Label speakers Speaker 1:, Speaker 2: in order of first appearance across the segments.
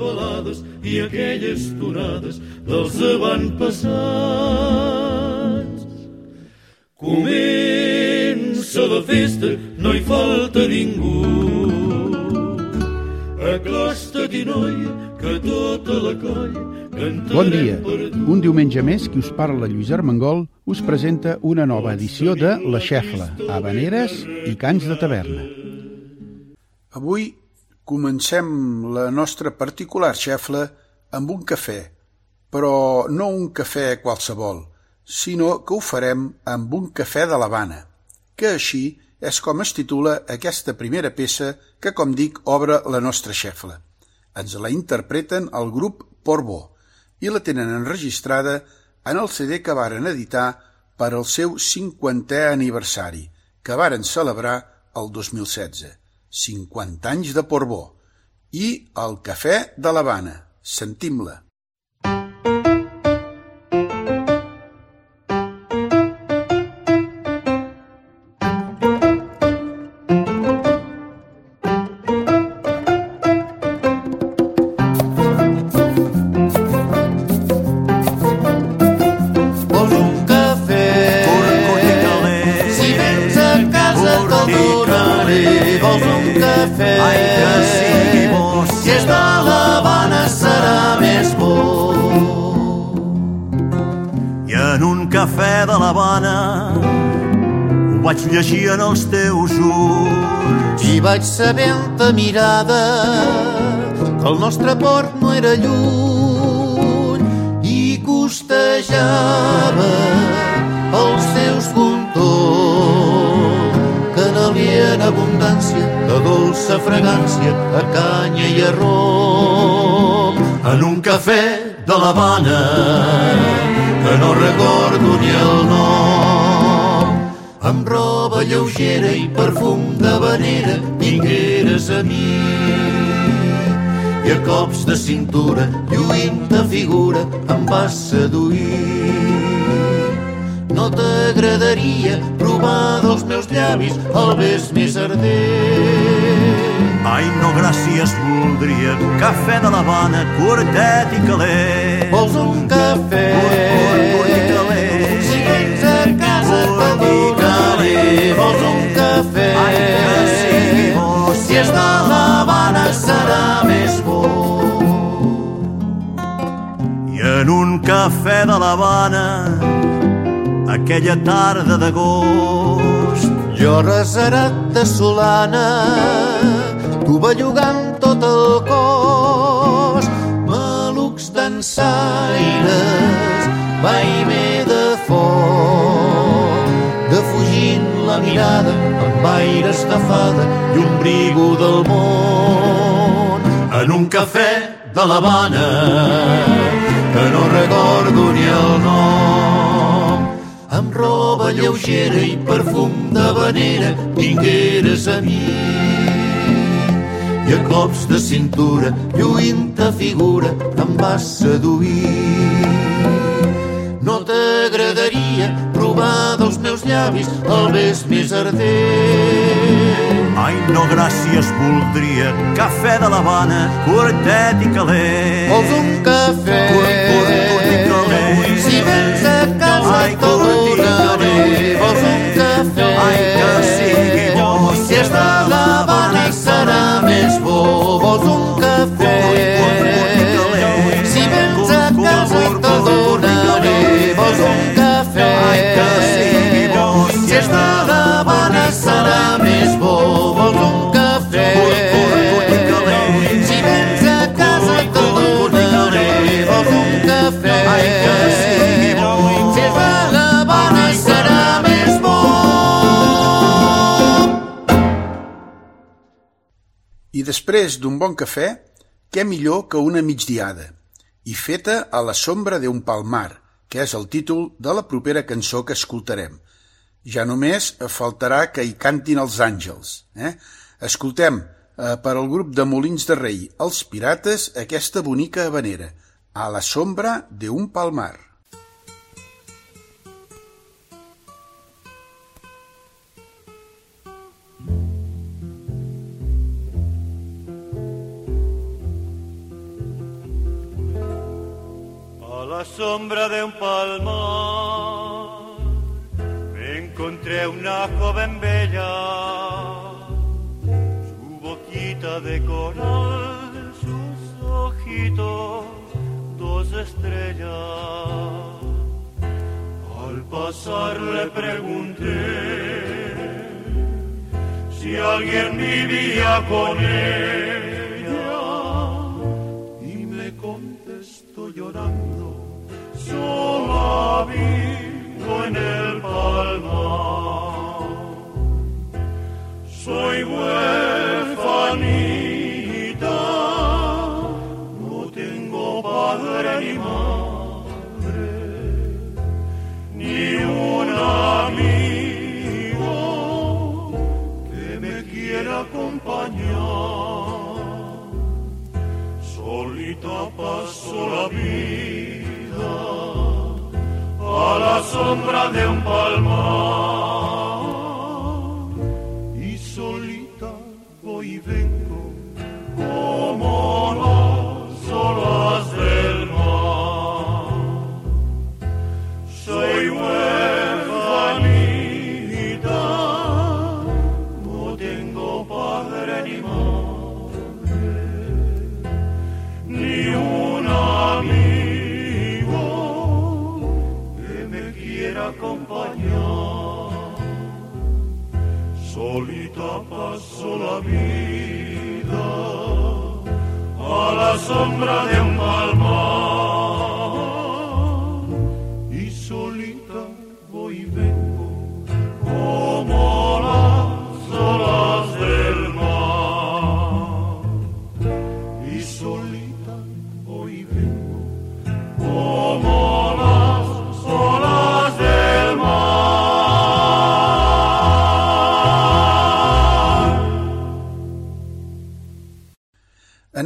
Speaker 1: balades i aquelles tonades dels avantpassats. Comença la festa, no hi falta ningú. Acosta-t'hi, noia, que tota la colla cantarem
Speaker 2: Bon dia. Un diumenge més, qui us parla Lluís Armengol us presenta una nova edició de La Xefla, Habaneres i Cants de Taverna.
Speaker 3: Avui comencem la nostra particular xefla amb un cafè, però no un cafè qualsevol, sinó que ho farem amb un cafè de l'Havana, que així és com es titula aquesta primera peça que, com dic, obre la nostra xefla. Ens la interpreten el grup Portbó i la tenen enregistrada en el CD que varen editar per al seu 50è aniversari, que varen celebrar el 2016. 50 anys de Portbó. I el cafè de l'Havana. Sentim-la.
Speaker 4: En
Speaker 5: ta mirada que el nostre port no era lluny i costejava els teus contorns que n'alien abundància de dolça fragància a canya i a rom. En un cafè de l'Havana que no recordo ni el nom amb roba lleugera i perfum de vanera vingueres a mi. I a cops de cintura lluint de figura em vas seduir. No t'agradaria provar dels meus llavis el bes més ardent.
Speaker 4: Ai, no, gràcies, voldria cafè de l'Havana, curtet i calent.
Speaker 5: vols un cafè?
Speaker 4: Curt, curt i calent.
Speaker 5: vols un cafè
Speaker 4: Ai, sigui bo.
Speaker 5: si és de l'Havana serà més bo
Speaker 4: I en un cafè de l'Havana, aquella tarda d'agost,
Speaker 5: Jo reserat de solana, tu bellugant tot el cos, malucs dansaires, vaivé mirada amb aire estafada i un brigo del món. En un cafè de l'Havana, que no recordo ni el nom, amb roba lleugera i perfum de vanera vingueres a mi. I a cops de cintura lluint figura em vas seduir. No t'agradaria provar dels meus llavis el bes més ardent
Speaker 4: Ai, no, gràcies, voldria cafè de l'Havana, curtet i calent.
Speaker 5: vols un cafè
Speaker 4: Curt, curt, curt i calent.
Speaker 5: si vens a casa te'l donaré vols un
Speaker 3: Després d'un bon cafè, què millor que una migdiada? I feta a la sombra d'un palmar, que és el títol de la propera cançó que escoltarem. Ja només faltarà que hi cantin els àngels. Eh? Escoltem eh, per al grup de Molins de Rei, els Pirates, aquesta bonica habanera, a la sombra d'un palmar.
Speaker 6: La sombra de un palmar. Me encontré una joven bella, su boquita de coral, sus ojitos, dos estrellas. Al pasar le pregunté si alguien vivía con ella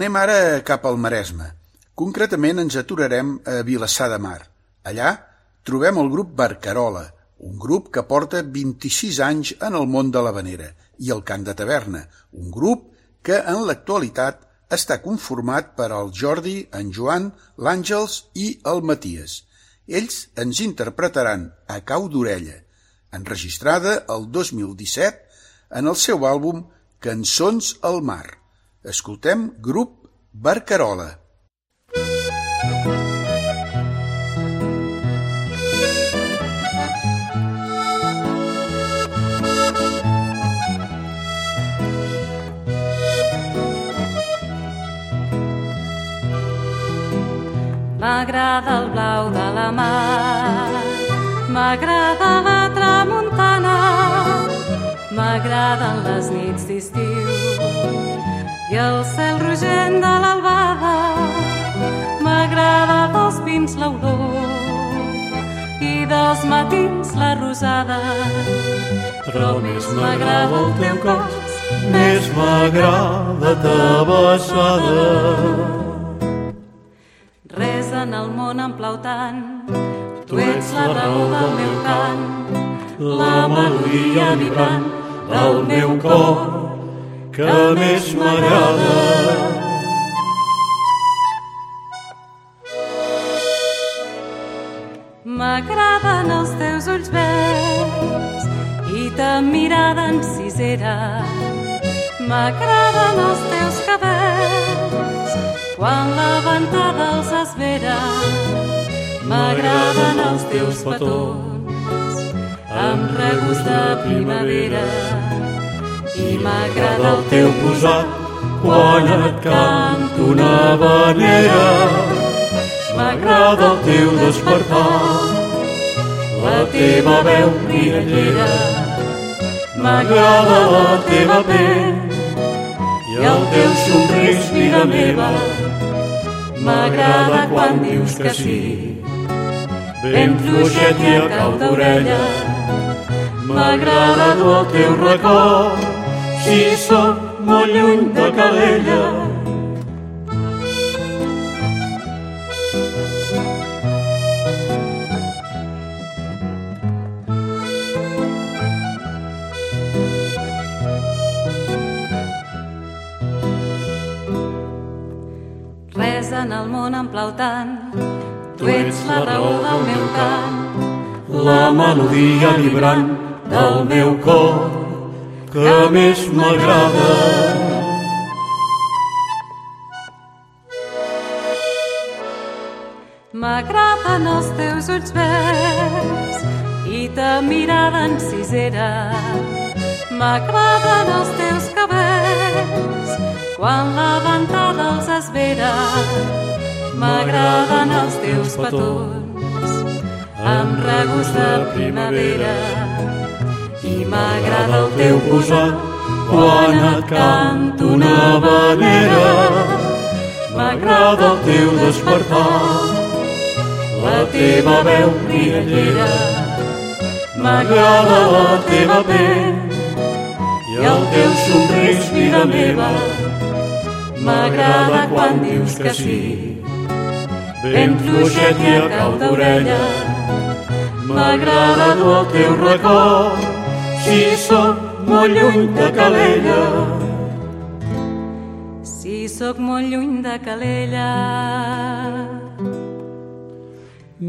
Speaker 3: Anem ara cap al Maresme. Concretament ens aturarem a Vilassar de Mar. Allà trobem el grup Barcarola, un grup que porta 26 anys en el món de l'havanera, i el cant de taverna, un grup que en l'actualitat està conformat per el Jordi, en Joan, l'Àngels i el Maties. Ells ens interpretaran a cau d'orella, enregistrada el 2017 en el seu àlbum Cançons al mar. Escoltem grup Barcarola.
Speaker 7: M'agrada el blau de la mar, m'agrada la tramuntana, m'agraden les nits d'estiu i el cel rogent de l'albada, m'agrada dels pins l'olor i dels matins la rosada, però més m'agrada el teu cos,
Speaker 6: Més m'agrada ta besada.
Speaker 7: Res en el món em plau tant, tu ets la raó del meu cant, la melodia vibrant del meu cor
Speaker 6: que més m'agrada.
Speaker 7: M'agraden els teus ulls verds i ta mirada encisera. M'agraden els teus cabells quan la ventada els esvera. M'agraden els teus petons amb regust de primavera. I m'agrada el teu posat
Speaker 6: quan et canto una vanera. M'agrada el teu despertar, la teva veu riallera. M'agrada la teva pell
Speaker 1: i el teu somrís, vida meva, m'agrada quan dius que sí. Ben fluixet i a cau d'orella, m'agrada dur el teu record, si sóc molt lluny de Calella,
Speaker 7: en el món em plau tant. Tu ets la raó del meu cant,
Speaker 1: la melodia vibrant més m'agrada.
Speaker 7: M'agraden els teus ulls verds i ta mirada encisera. M'agraden els teus cabells quan la ventada els esvera. M'agraden els teus petons amb regust de primavera. I m'agrada el teu posat quan et canto una vanera. M'agrada el teu despertar, la teva veu riallera. M'agrada la teva pell i el teu somrís, vida meva. M'agrada quan dius que sí, ben fluixet i a cau d'orella. M'agrada dur el teu record, si sóc molt lluny de Calella. Si sóc molt lluny de Calella.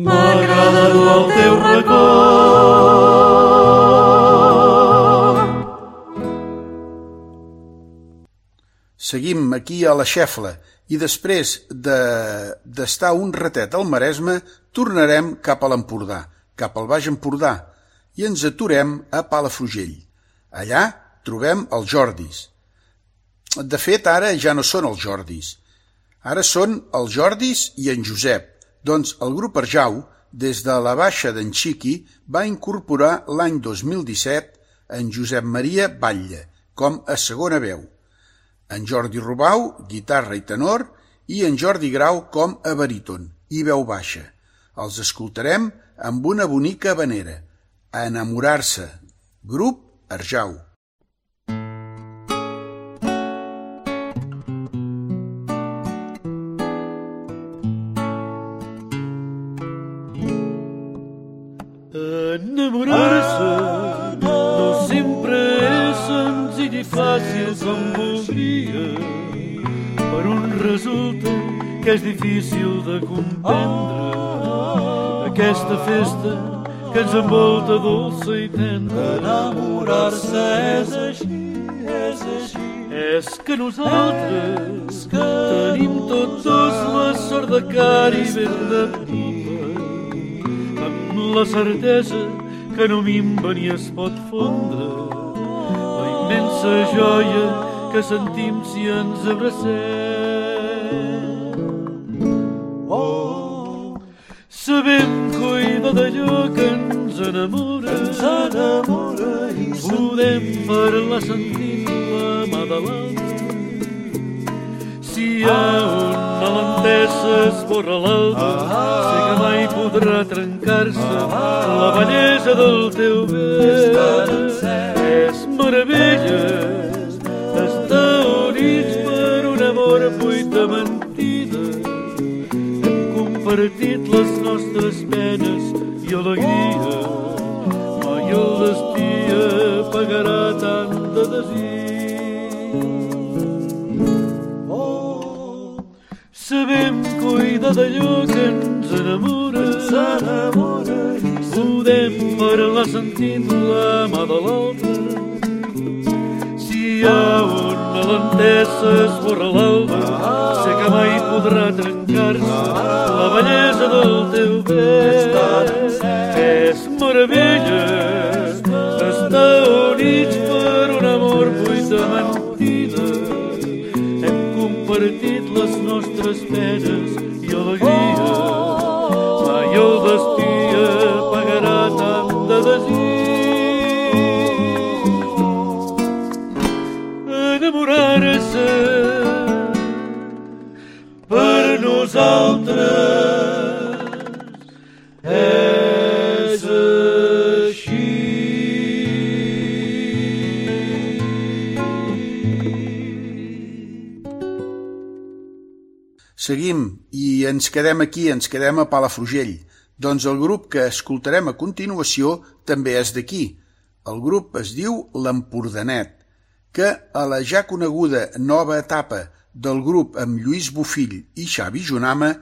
Speaker 1: M'agrada dur el teu record,
Speaker 3: Seguim aquí a la Xefla i després d'estar de, un ratet al Maresme tornarem cap a l'Empordà, cap al Baix Empordà, i ens aturem a Palafrugell. Allà trobem els Jordis. De fet, ara ja no són els Jordis. Ara són els Jordis i en Josep, doncs el grup Arjau, des de la baixa d'en Xiqui, va incorporar l'any 2017 en Josep Maria Batlle, com a segona veu en Jordi Rubau, guitarra i tenor, i en Jordi Grau com a baríton i veu baixa. Els escoltarem amb una bonica vanera, a enamorar-se, grup Arjau.
Speaker 1: Enamorar-se no sempre és senzill i fàcil com voldria, per un resulta que és difícil de comprendre. Aquesta festa que ens envolta dolça i tendra.
Speaker 8: Enamorar-se és així, és així.
Speaker 1: És que nosaltres que tenim tots dos la sort de cari ben de pipa, amb la certesa que no minva ni es pot fondre la immensa joia que sentim si ens abracem.
Speaker 8: Oh,
Speaker 1: Sabem cuidar d'allò que ens enamora,
Speaker 8: ens enamora i
Speaker 1: podem parlar sentint la mà de l'altre. Si hi ha un malentès esborra l'altre, sé que mai podrà trencar-se la bellesa del teu bé. És meravella compartit les nostres penes i alegria. Mai el destí pagarà tant de desig. Sabem cuidar d'allò que ens enamora,
Speaker 8: ens enamora i
Speaker 1: podem parlar sentint la mà de l'altre. Si hi ha un malentès esborra l'altre, sé que mai podrà trencar-se la bellesa del teu bé. És meravella
Speaker 3: Seguim i ens quedem aquí, ens quedem a Palafrugell. Doncs el grup que escoltarem a continuació també és d'aquí. El grup es diu l'Empordanet, que a la ja coneguda nova etapa del grup amb Lluís Bofill i Xavi Junama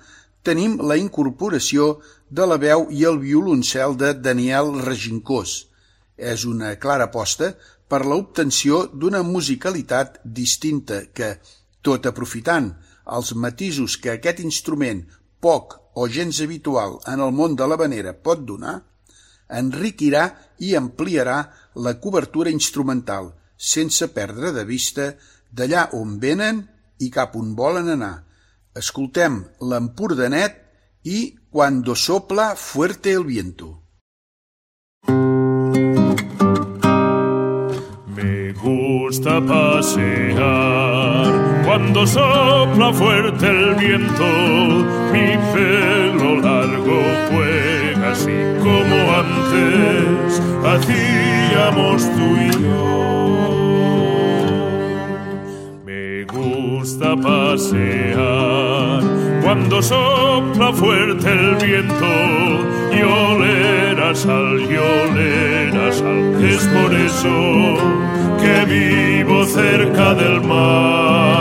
Speaker 3: tenim la incorporació de la veu i el violoncel de Daniel Regincós. És una clara aposta per l'obtenció d'una musicalitat distinta que, tot aprofitant els matisos que aquest instrument poc o gens habitual en el món de la vanera pot donar, enriquirà i ampliarà la cobertura instrumental, sense perdre de vista d'allà on venen i cap on volen anar. Escoltem l'Empordanet i Cuando sopla fuerte el viento.
Speaker 9: Gusta pasear cuando sopla fuerte el viento, mi pelo largo juega así como antes hacíamos tú y yo. Me gusta pasear cuando sopla fuerte el viento y oler a sal y oler a sal. Es por eso que vivo cerca del mar.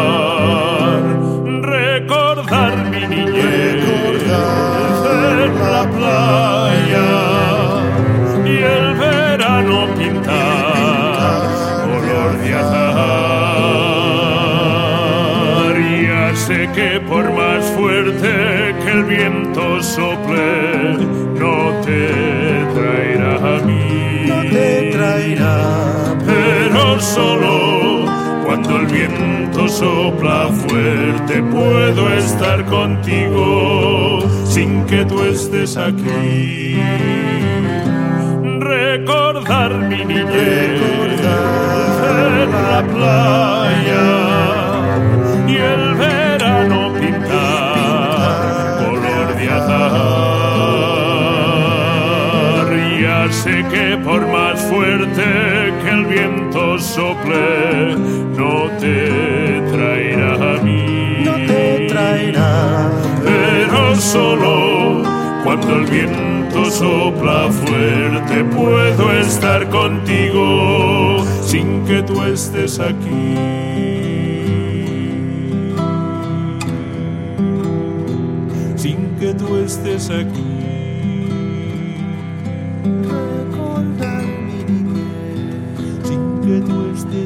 Speaker 9: Recordar mi niñez en la playa y el verano pintar color de azahar. Ya sé que por más fuerte que el viento sople, pero solo cuando el viento sopla fuerte puedo estar contigo sin que tú estés aquí. Recordar mi niñez en la playa sé que por más fuerte que el viento sople, no te traerá a mí.
Speaker 8: no te traerá,
Speaker 9: Pero solo cuando el viento sopla fuerte puedo estar contigo sin que tú estés aquí. Sin que tú estés aquí.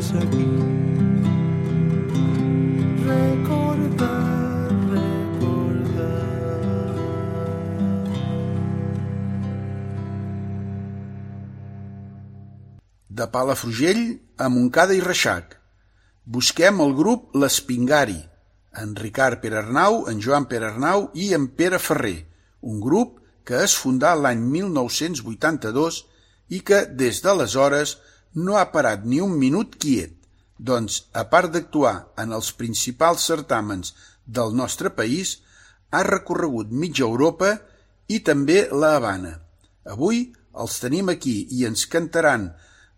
Speaker 3: De Palafrugell a Montcada i Reixac. Busquem el grup l'Espingari, en Ricard Perarnau, en Joan Perarnau i en Pere Ferrer, un grup que es fundà l'any 1982 i que des d'aleshores no ha parat ni un minut quiet, doncs, a part d'actuar en els principals certàmens del nostre país, ha recorregut mitja Europa i també la Habana. Avui els tenim aquí i ens cantaran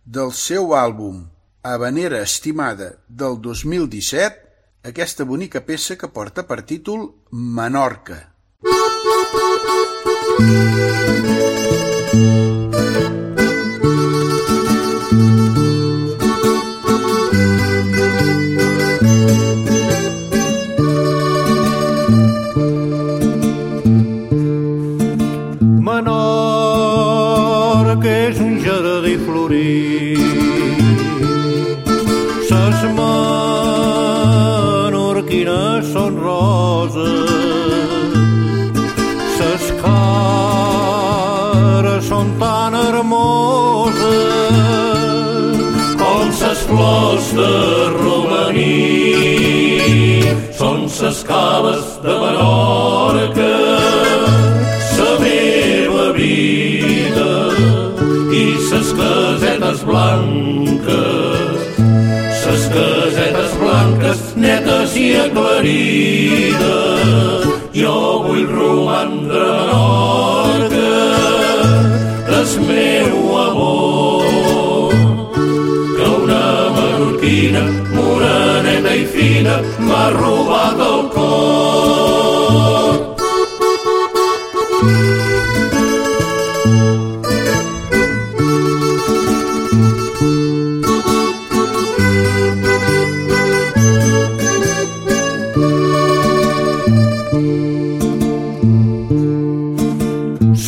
Speaker 3: del seu àlbum Habanera Estimada del 2017 aquesta bonica peça que porta per títol Menorca.
Speaker 8: Menorca flors de romaní. Són ses cales de Menorca, sa meva vida i ses casetes blanques, ses casetes blanques netes i aclarides. Jo vull romandre a Menorca
Speaker 10: fina m'ha robat el cor.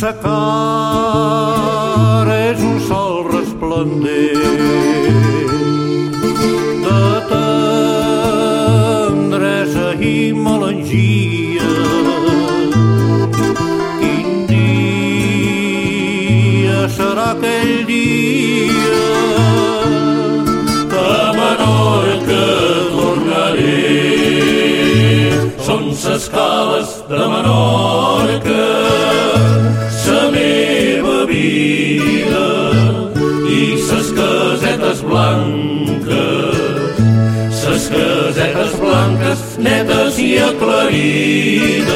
Speaker 10: Sa aquell dia de Menorca tornaré. Són ses cales de Menorca sa meva vida i ses casetes blanques, ses casetes blanques netes i aclarides.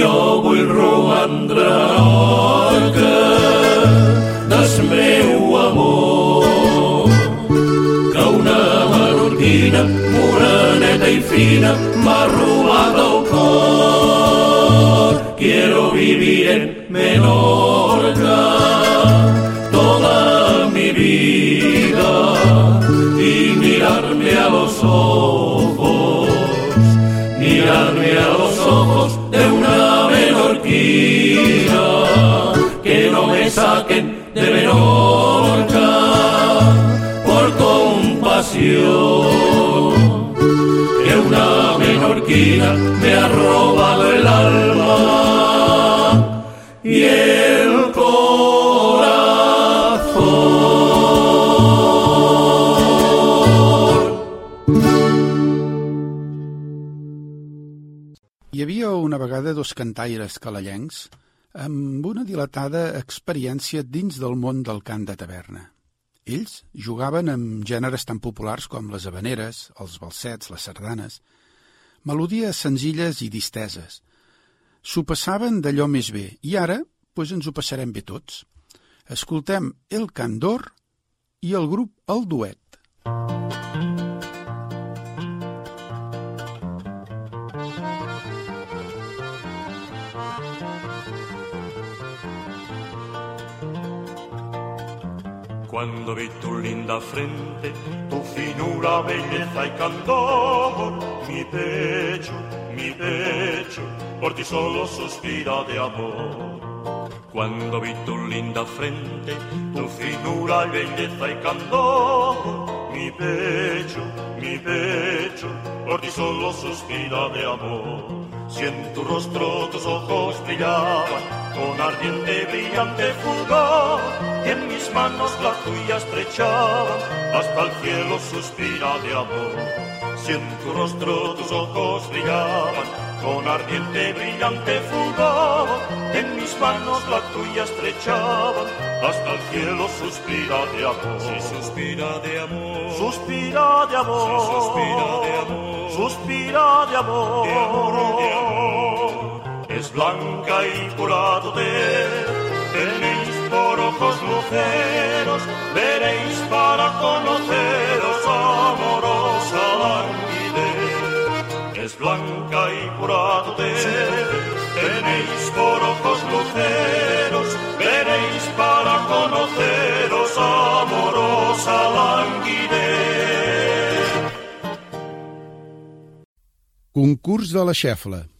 Speaker 10: Jo vull romandre a fina m'ha robat el cor. Quiero vivir en Menorca toda mi vida y mirarme a los ojos, compasión, que una menorquina me ha robado el alma y el corazón.
Speaker 3: Hi havia una vegada dos cantaires calellencs amb una dilatada experiència dins del món del cant de taverna. Ells jugaven amb gèneres tan populars com les habaneres, els balsets, les sardanes, melodies senzilles i disteses. S'ho passaven d'allò més bé i ara pues, ens ho passarem bé tots. Escoltem El Candor i el grup El Duet.
Speaker 11: Cuando vi tu linda frente, tu finura, belleza y candor, mi pecho, mi pecho, por ti solo suspira de amor. Cuando vi tu linda frente, tu finura, belleza y candor, mi pecho, mi pecho, por ti solo suspira de amor. Si en tu rostro tus ojos brillaban con ardiente, brillante fulgor, y en mis manos la tuya estrechaba, hasta el cielo suspira de amor. Si en tu rostro tus ojos brillaban con ardiente, brillante fulgor, en mis manos la tuya estrechaba, hasta el cielo suspira de amor. Si suspira de amor, suspira de amor, si suspira de amor, suspira de amor, de amor, de amor. Es blanca y pura por ojos luceros, veréis para conoceros amorosa languidez. Es blanca y pura tenéis por ojos luceros, veréis para conoceros amorosa languidez.
Speaker 3: Concurs de la xefla.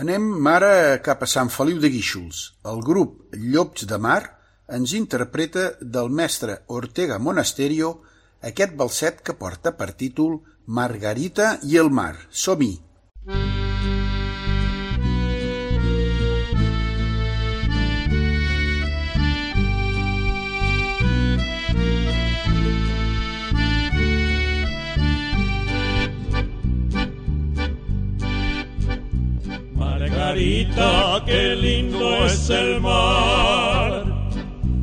Speaker 12: Anem ara cap a Sant Feliu de Guíxols. El grup Llops de Mar ens interpreta del mestre Ortega Monasterio aquest balset que porta per títol Margarita i el mar. Som-hi!
Speaker 9: Qué lindo es el mar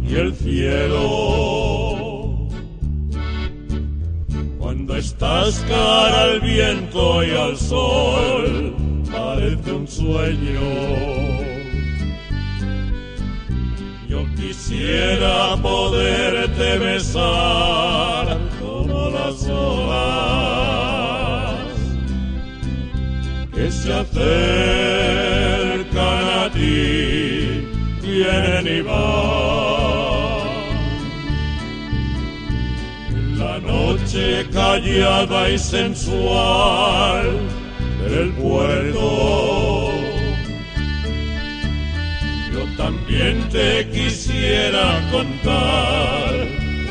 Speaker 9: y el cielo. Cuando estás cara al viento y al sol, parece un sueño. Yo quisiera poderte besar como las olas que se a vienen y van. La noche callada y sensual del puerto también te quisiera contar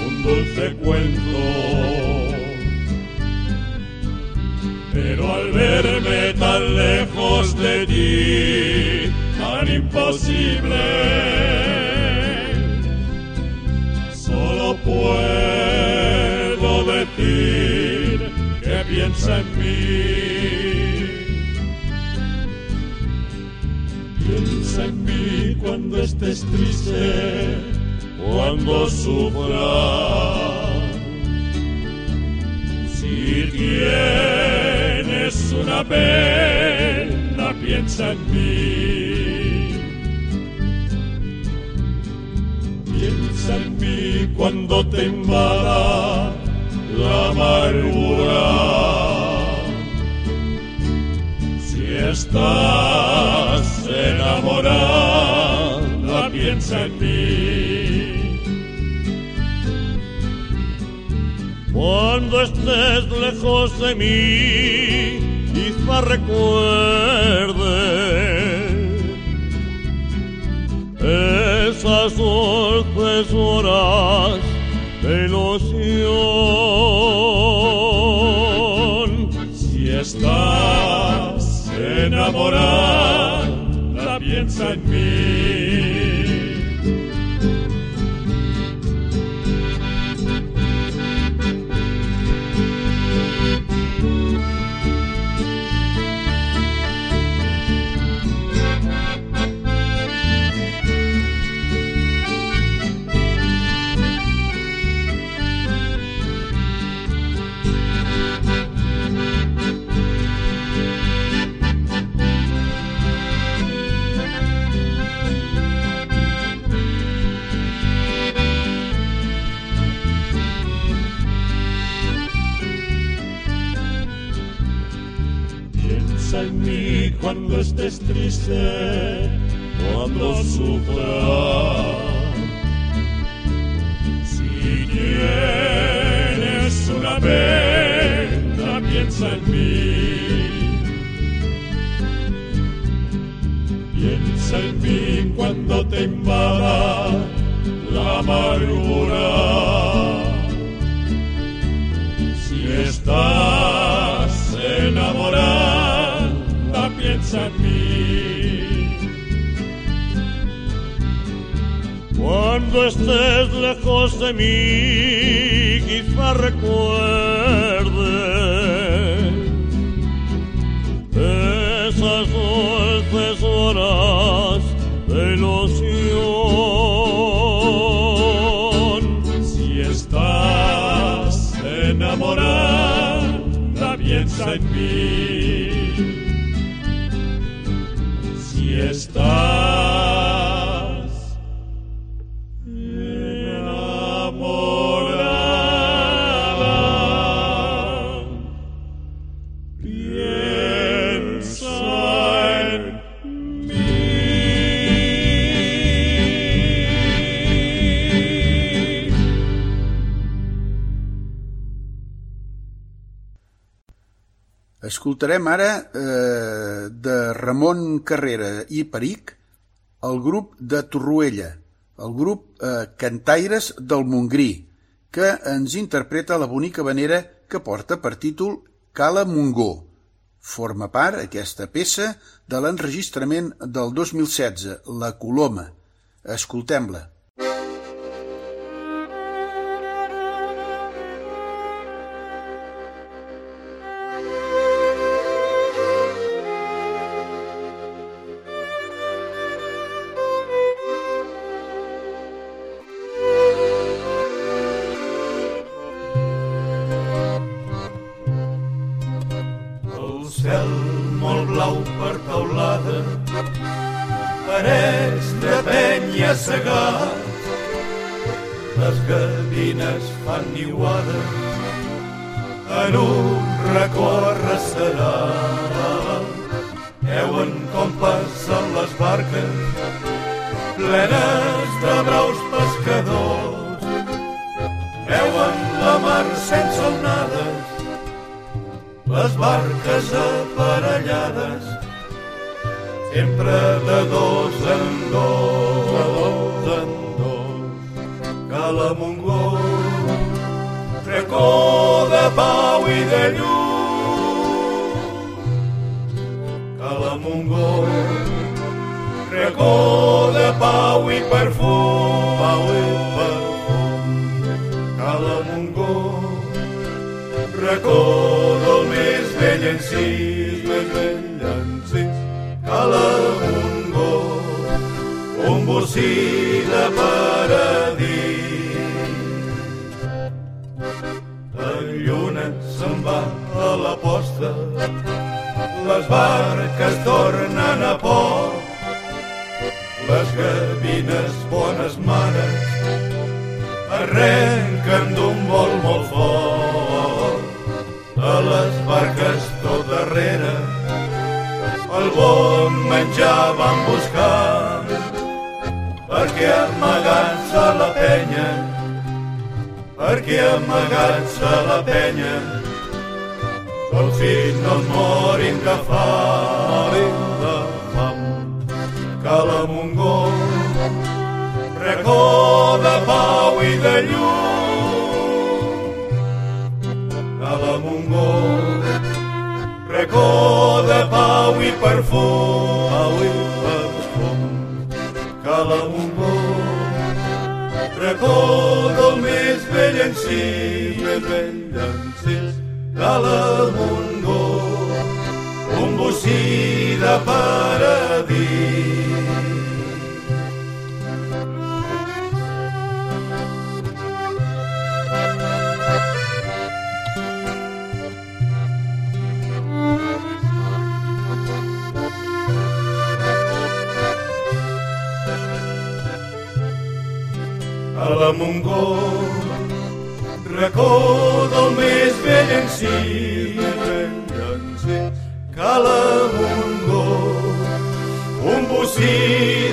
Speaker 9: un dulce cuento. Pero al verme tan lejos de ti, imposible, solo puedo decir que piensa en mí. Piensa en mí cuando estés triste, cuando sufras. Si tienes una pena, piensa en mí. Cuando te invada la amargura. Si estás enamorada, piensa en mí. Cuando estés lejos de mí, quizá recuerde esas dulces horas de ilusión. Si estás enamorada, cuando estés triste, cuando sufras. Si tienes una pena, piensa en mí. Piensa en mí cuando te invada la amargura. Cuando estés lejos de mí, quizá recuerde
Speaker 3: Escoltarem ara eh, de Ramon Carrera i Peric el grup de Torroella, el grup eh, Cantaires del Montgrí, que ens interpreta la bonica vanera que porta per títol Cala Mongó. Forma part, aquesta peça, de l'enregistrament del 2016, La Coloma. Escoltem-la.
Speaker 13: Lluna se'n va a la posta, les barques tornen a port. Les gavines, bones mares, arrenquen d'un vol molt fort. A les barques tot darrere, el bon menjar van buscar, perquè amagant-se la penya, perquè amagant-se a la penya, fills no morin de fam, de fam. Que la Montgó, racó de pau i de llum. Que la Montgó, racó de pau i perfum, pau i perfum. Que la Montgó, del més vell encís, més vell encís, de la Montgó, un bocí de paradís. La Montgó, racó del més vell en si, si, Cala Montgó, un bocí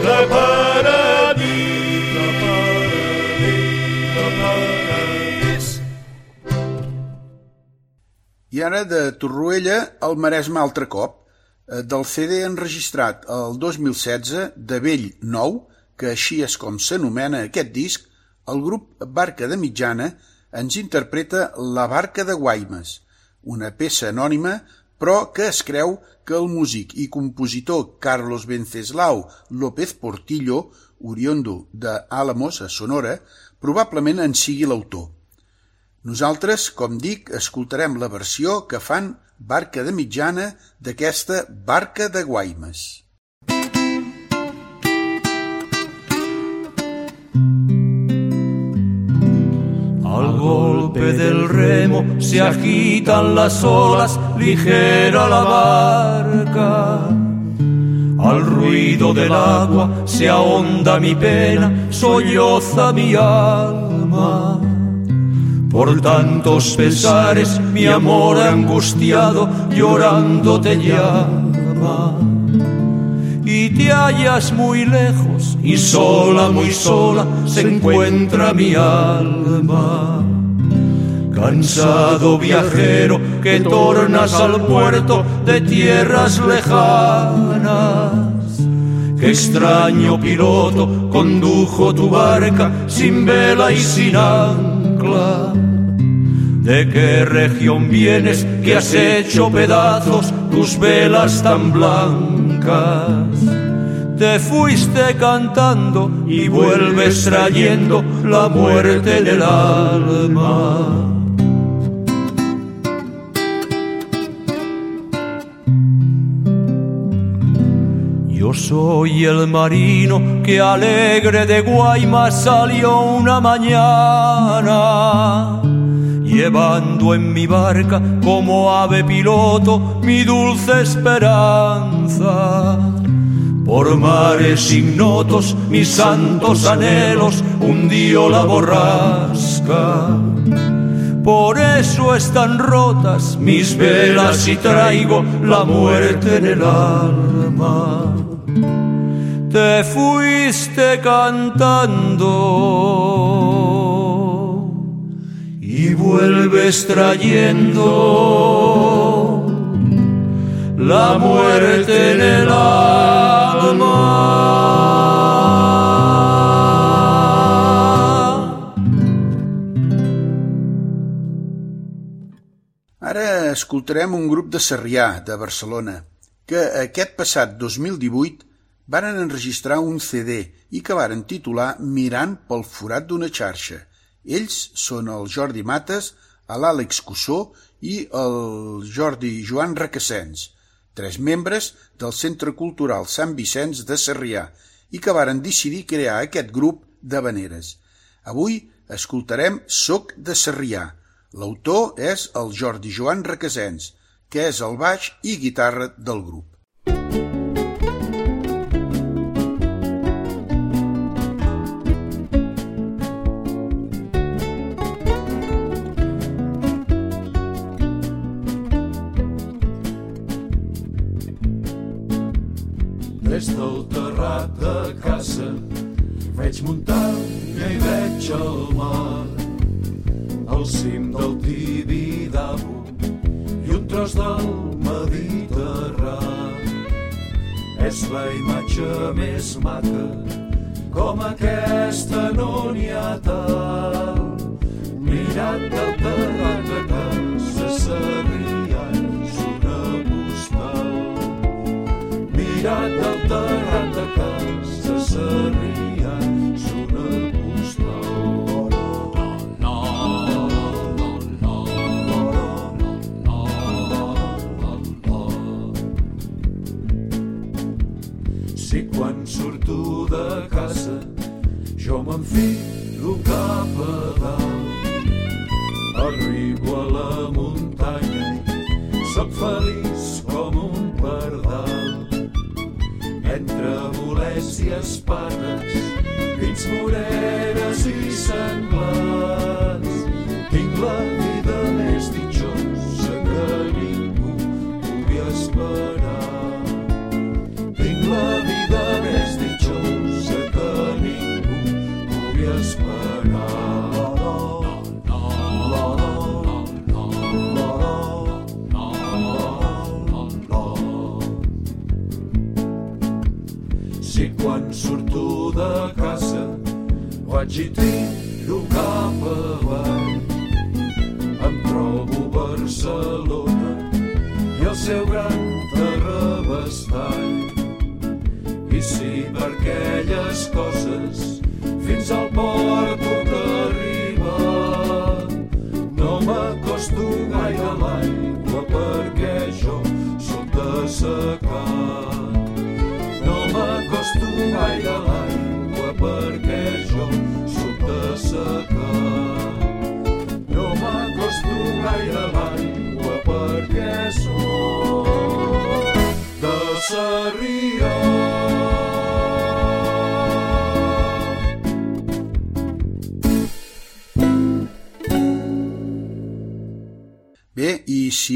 Speaker 13: de de de paradís.
Speaker 3: I ara de Torroella al Maresme altre cop, eh, del CD enregistrat el 2016 de Vell Nou, que així és com s'anomena aquest disc, el grup Barca de Mitjana ens interpreta La Barca de Guaimes, una peça anònima però que es creu que el músic i compositor Carlos Venceslao López Portillo, oriondo de Álamos, a Sonora, probablement en sigui l'autor. Nosaltres, com dic, escoltarem la versió que fan Barca de Mitjana d'aquesta Barca de Guaimes.
Speaker 13: Al golpe del remo se agitan las olas, ligera la barca. Al ruido del agua se ahonda mi pena, solloza mi alma. Por tantos pesares mi amor angustiado llorando te llama. Y te hallas muy lejos y sola, muy sola se encuentra mi alma. Cansado viajero que tornas al puerto de tierras lejanas. Qué extraño piloto condujo tu barca sin vela y sin ancla. ¿De qué región vienes que has hecho pedazos tus velas tan blancas? Te fuiste cantando y vuelves trayendo la muerte en el alma. Yo soy el marino que alegre de Guaymas salió una mañana llevando en mi barca como ave piloto mi dulce esperanza.
Speaker 8: por mares ignotos mis santos anhelos hundió la borrasca. Por eso están rotas mis velas y traigo la muerte en el alma. Te fuiste cantando y vuelves trayendo la muerte en el alma.
Speaker 3: Ara escoltarem un grup de Sarrià, de Barcelona, que aquest passat 2018 varen enregistrar un CD i que varen titular Mirant pel forat d'una xarxa. Ells són el Jordi Mates, l'Àlex Cussó i el Jordi Joan Requesens, tres membres del Centre Cultural Sant Vicenç de Sarrià i que varen decidir crear aquest grup de veneres. Avui escoltarem Soc de Sarrià. L'autor és el Jordi Joan Requesens, que és el baix i guitarra del grup.
Speaker 8: Des la imatge més maca com aquesta no n'hi ha tal mirat del terrat de casa Sarrià és una postal mirat del terrat de casa Sarrià jo m'enfilo cap a dalt. Arribo a la muntanya sóc feliç com un pardal. Entre bolets i espanes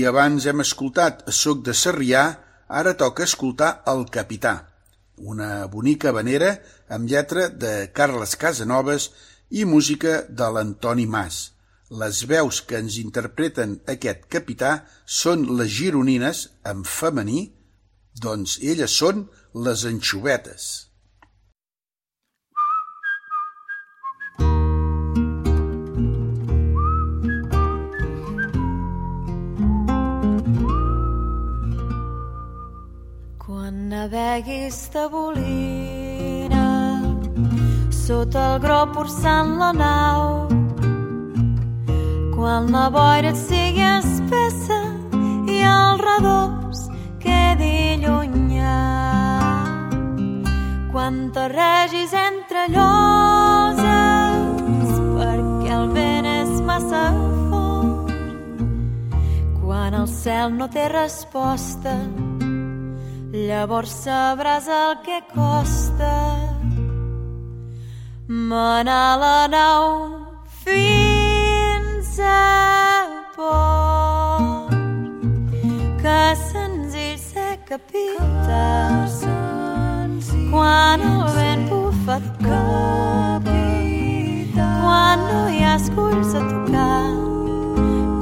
Speaker 3: abans hem escoltat Soc de Sarrià, ara toca escoltar El Capità, una bonica vanera amb lletra de Carles Casanovas i música de l'Antoni Mas. Les veus que ens interpreten aquest capità són les gironines en femení, doncs elles són les anxovetes.
Speaker 14: Naveguis de bolina sota el gro porçant la nau. Quan la boira et sigui espessa i el redós quedi llunyà quan te regis entre lloses perquè el vent és massa fort. Quan el cel no té resposta llavors sabràs el que costa manar la nau fins a port. Que senzill ser capità quan el vent bufa et quan no hi ha esculls a tocar,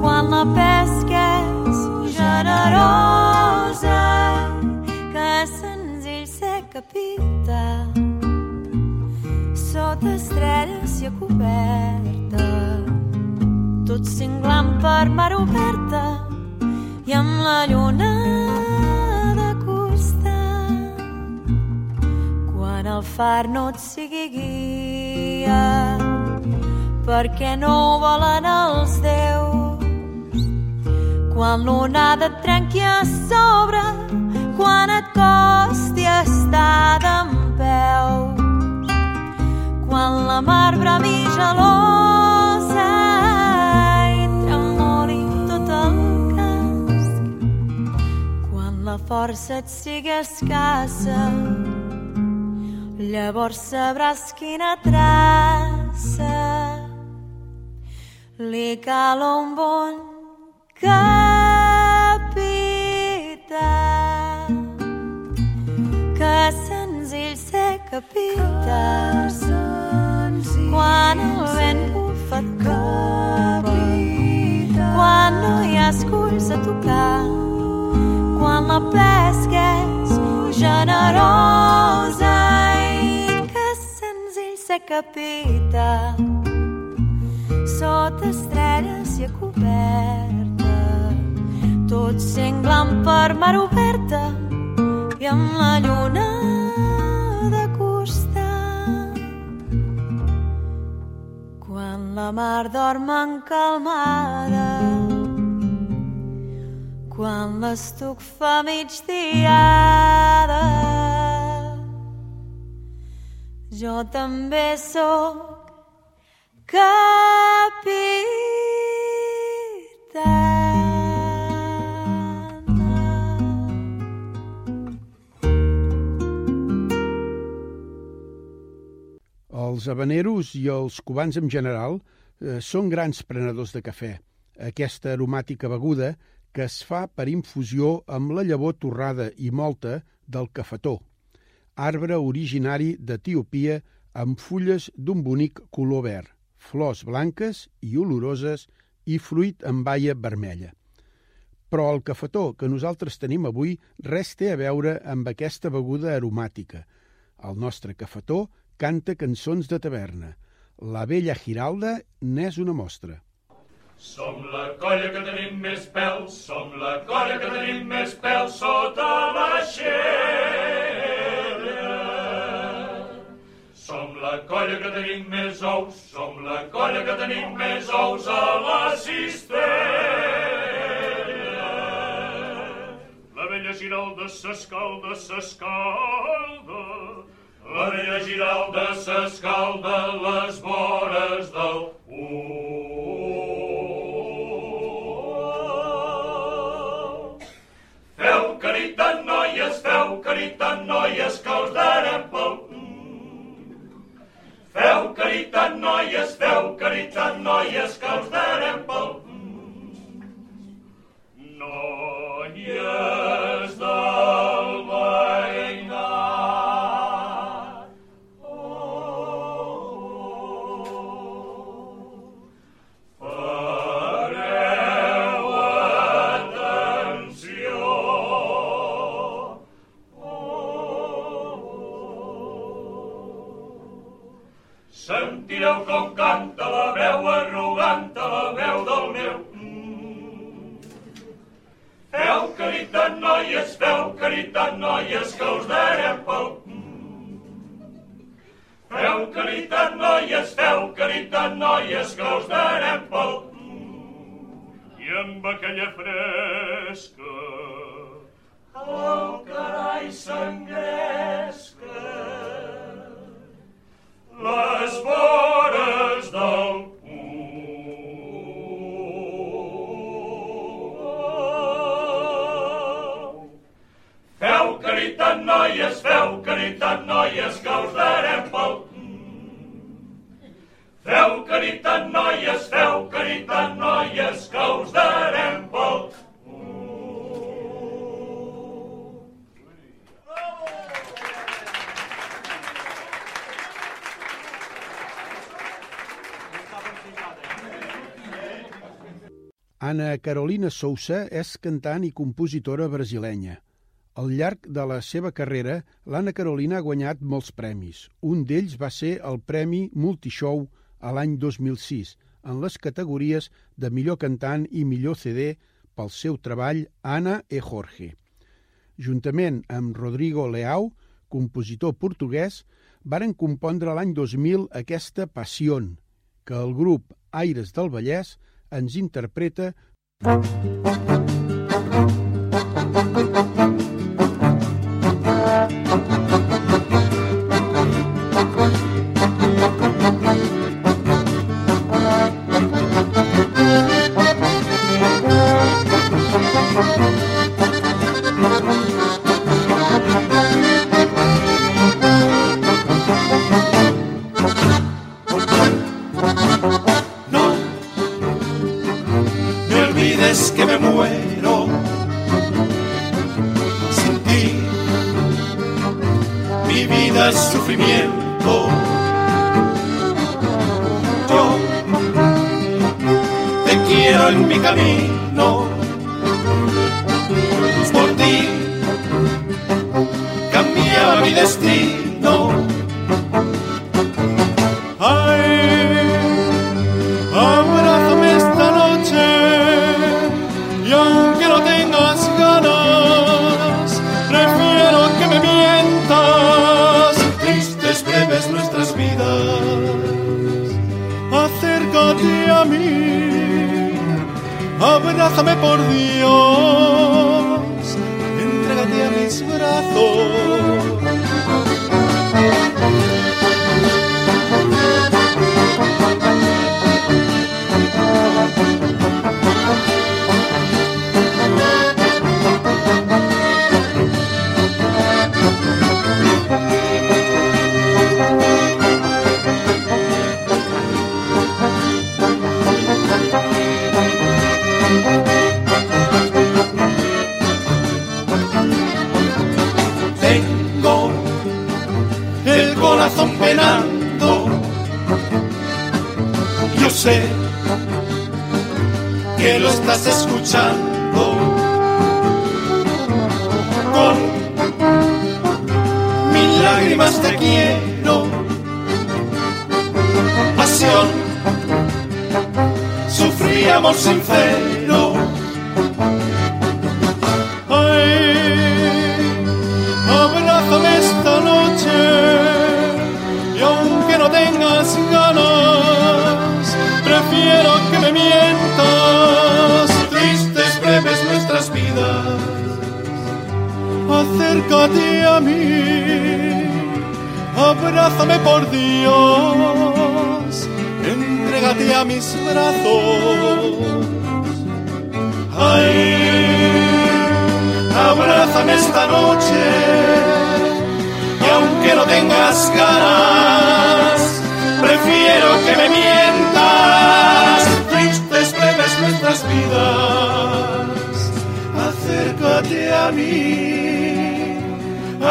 Speaker 14: quan la pesca és generosa, senzill ser capità sota estrelles i a coberta. Tot cinglant per mar oberta i amb la lluna de costat quan el far no et sigui guia perquè no ho volen els déus. Quan l'onada et trenqui a sobre quan et costi estar d'en quan la mar brami gelosa i tremoli tot el casc. Quan la força et sigui escassa llavors sabràs quina traça. Li cal un bon capità que senzill ser capità quan el vent bufa et quan no hi ha esculls a tocar quan la pesca és generosa i que senzill ser capità sota estrelles i a coberta tot senglant per mar oberta i la lluna de costat quan la mar dorm encalmada quan l'estuc fa migdiada jo també sóc capitana.
Speaker 2: Els habaneros i els cubans en general eh, són grans prenedors de cafè. Aquesta aromàtica beguda que es fa per infusió amb la llavor torrada i molta del cafetó, arbre originari d'Etiopia amb fulles d'un bonic color verd, flors blanques i oloroses i fruit amb baia vermella. Però el cafetó que nosaltres tenim avui res té a veure amb aquesta beguda aromàtica. El nostre cafetó canta cançons de taverna. La vella Giralda n'és una mostra.
Speaker 11: Som la colla que tenim més pèls, som la colla que tenim més pèls sota la xella. Som la colla que tenim més ous, som la colla que tenim més ous a la cistella. La vella Giralda s'escalda, s'escalda, la vella Giralda s'escalda a les vores del Uh. Feu caritat, noies, feu caritat, noies, que us darem pel... Feu caritat, noies, feu caritat, noies, que us darem pel... Noies
Speaker 3: Carolina Sousa és cantant i compositora brasilenya. Al llarg de la seva carrera, l'Anna Carolina ha guanyat molts premis. Un d'ells va ser el Premi Multishow a l'any 2006, en les categories de millor cantant i millor CD pel seu treball Ana e Jorge. Juntament amb Rodrigo Leao, compositor portuguès, varen compondre l'any 2000 aquesta Passió, que el grup Aires del Vallès ens interpreta
Speaker 15: No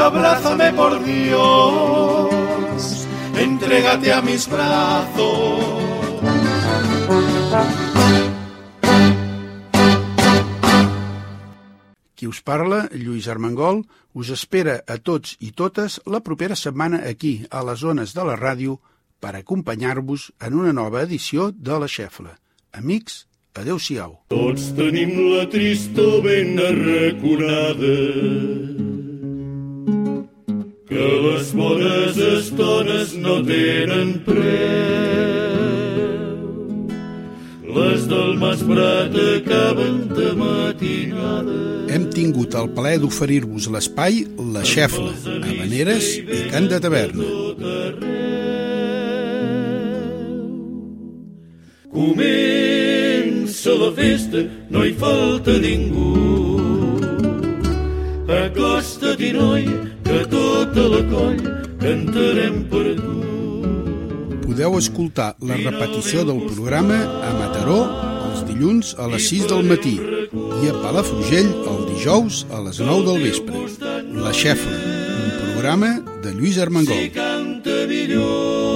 Speaker 15: abrázame por Dios, entrégate a mis brazos.
Speaker 3: Qui us parla, Lluís Armengol, us espera a tots i totes la propera setmana aquí, a les zones de la ràdio, per acompanyar-vos en una nova edició de La Xefla. Amics, adeu-siau.
Speaker 1: Tots tenim la trista ben arraconada que les bones estones no tenen preu. Les del Mas Prat acaben de matinada.
Speaker 3: Hem tingut el plaer d'oferir-vos l'espai La Xefla, Habaneres i Cant de Taverna.
Speaker 1: Comença la festa, no hi falta ningú. Acosta-t'hi, noi, que tota la colla cantarem per tu.
Speaker 3: Podeu escoltar la repetició del programa a Mataró els dilluns a les 6 del matí i a Palafrugell el dijous a les 9 del vespre. La Xefla, un programa de Lluís Armengol.
Speaker 16: Si canta millor